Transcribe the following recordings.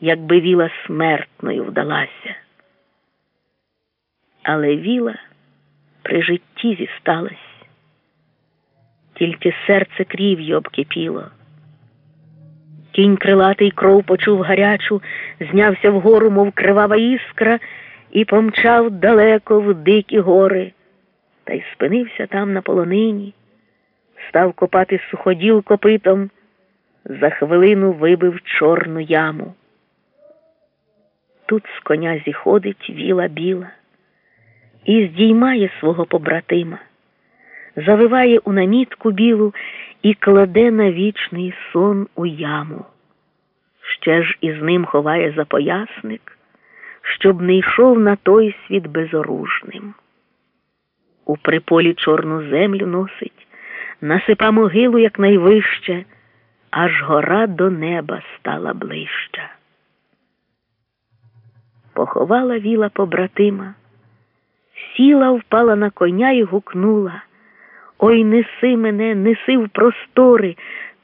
якби віла смертною вдалася. Але віла при житті зісталась, тільки серце крів'ю обкипіло. Кінь крилатий кров почув гарячу, знявся вгору, мов кривава іскра, і помчав далеко в дикі гори, та й спинився там на полонині, став копати суходіл копитом, за хвилину вибив чорну яму. Тут з коня зіходить віла біла і здіймає свого побратима, завиває у намітку білу і кладе на вічний сон у яму. Ще ж із ним ховає запоясник, щоб не йшов на той світ безоружним. У приполі чорну землю носить, насипа могилу якнайвище, аж гора до неба стала ближча. Поховала віла побратима, сіла, впала на коня і гукнула. Ой, неси мене, неси в простори,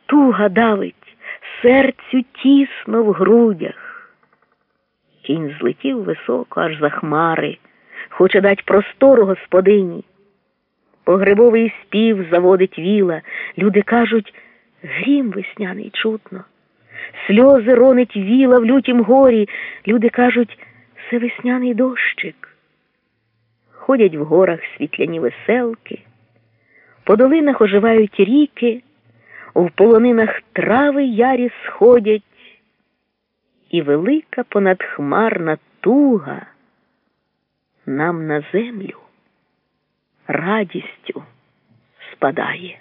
туга давить, серцю тісно в грудях. Кінь злетів високо, аж за хмари, хоче дать простору господині. Погребовий спів заводить віла, люди кажуть, грім весняний чутно. Сльози ронить віла в лютім горі, люди кажуть, це весняний дощик. Ходять в горах світляні веселки. По долинах оживають ріки, в полонинах трави ярі сходять, і велика понадхмарна туга нам на землю радістю спадає.